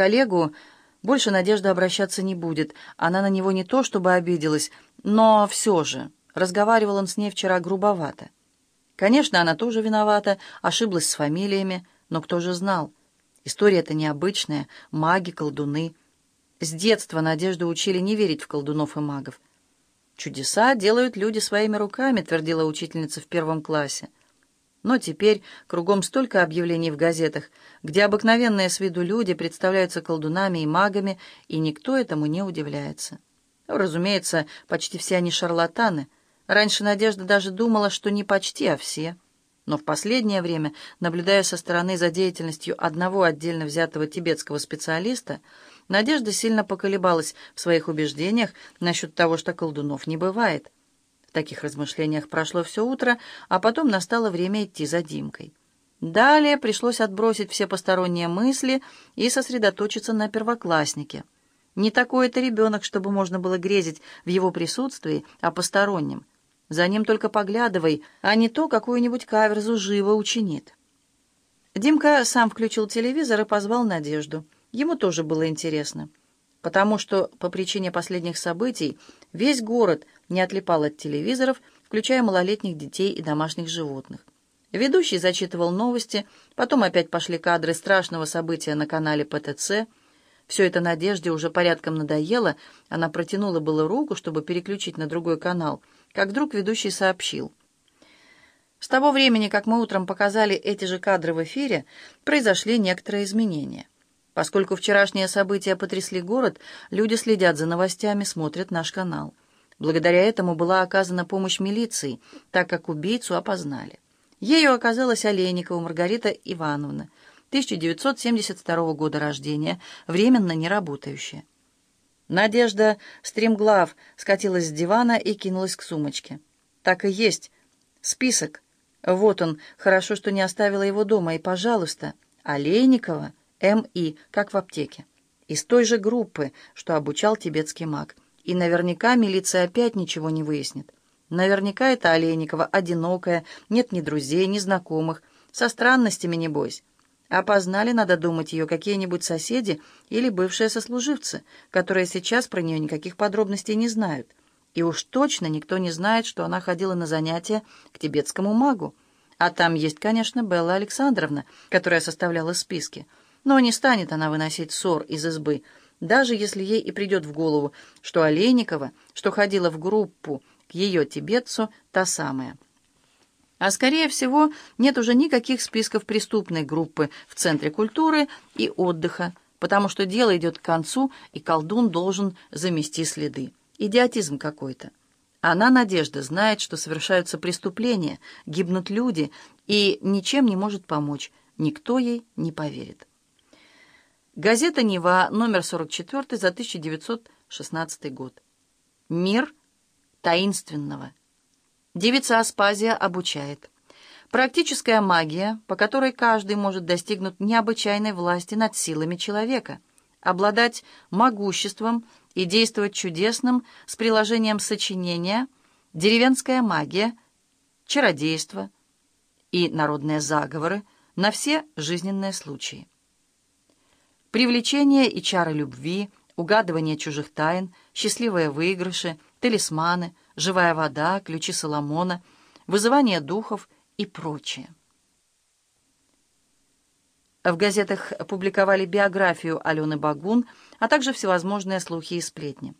коллегу больше Надежда обращаться не будет. Она на него не то чтобы обиделась, но все же. Разговаривал он с ней вчера грубовато. Конечно, она тоже виновата, ошиблась с фамилиями, но кто же знал? История-то необычная, маги, колдуны. С детства Надежду учили не верить в колдунов и магов. «Чудеса делают люди своими руками», — твердила учительница в первом классе. Но теперь кругом столько объявлений в газетах, где обыкновенные с виду люди представляются колдунами и магами, и никто этому не удивляется. Разумеется, почти все они шарлатаны. Раньше Надежда даже думала, что не почти, а все. Но в последнее время, наблюдая со стороны за деятельностью одного отдельно взятого тибетского специалиста, Надежда сильно поколебалась в своих убеждениях насчет того, что колдунов не бывает. В таких размышлениях прошло все утро, а потом настало время идти за Димкой. Далее пришлось отбросить все посторонние мысли и сосредоточиться на первокласснике. Не такой это ребенок, чтобы можно было грезить в его присутствии, а постороннем. За ним только поглядывай, а не то какую-нибудь каверзу живо учинит. Димка сам включил телевизор и позвал Надежду. Ему тоже было интересно, потому что по причине последних событий весь город не отлипал от телевизоров, включая малолетних детей и домашних животных. Ведущий зачитывал новости, потом опять пошли кадры страшного события на канале ПТЦ. Все это Надежде уже порядком надоело, она протянула было руку, чтобы переключить на другой канал, как вдруг ведущий сообщил. С того времени, как мы утром показали эти же кадры в эфире, произошли некоторые изменения. Поскольку вчерашние события потрясли город, люди следят за новостями, смотрят наш канал. Благодаря этому была оказана помощь милиции, так как убийцу опознали. Ею оказалась Олейникова Маргарита Ивановна, 1972 года рождения, временно не работающая. Надежда, стремглав, скатилась с дивана и кинулась к сумочке. Так и есть. Список. Вот он. Хорошо, что не оставила его дома. И, пожалуйста, Олейникова... М.И., как в аптеке. Из той же группы, что обучал тибетский маг. И наверняка милиция опять ничего не выяснит. Наверняка это Олейникова одинокая, нет ни друзей, ни знакомых. Со странностями, небось. Опознали, надо думать, ее какие-нибудь соседи или бывшие сослуживцы, которые сейчас про нее никаких подробностей не знают. И уж точно никто не знает, что она ходила на занятия к тибетскому магу. А там есть, конечно, Белла Александровна, которая составляла списки. Но не станет она выносить ссор из избы, даже если ей и придет в голову, что Олейникова, что ходила в группу к ее тибетцу, та самая. А скорее всего, нет уже никаких списков преступной группы в Центре культуры и отдыха, потому что дело идет к концу, и колдун должен замести следы. Идиотизм какой-то. Она, Надежда, знает, что совершаются преступления, гибнут люди, и ничем не может помочь. Никто ей не поверит. Газета «Нева», номер 44 за 1916 год. Мир таинственного. Девица Аспазия обучает. Практическая магия, по которой каждый может достигнуть необычайной власти над силами человека, обладать могуществом и действовать чудесным с приложением сочинения, деревенская магия, чародейство и народные заговоры на все жизненные случаи. Привлечение и чары любви, угадывание чужих тайн, счастливые выигрыши, талисманы, живая вода, ключи Соломона, вызывание духов и прочее. В газетах публиковали биографию Алены Багун, а также всевозможные слухи и сплетни.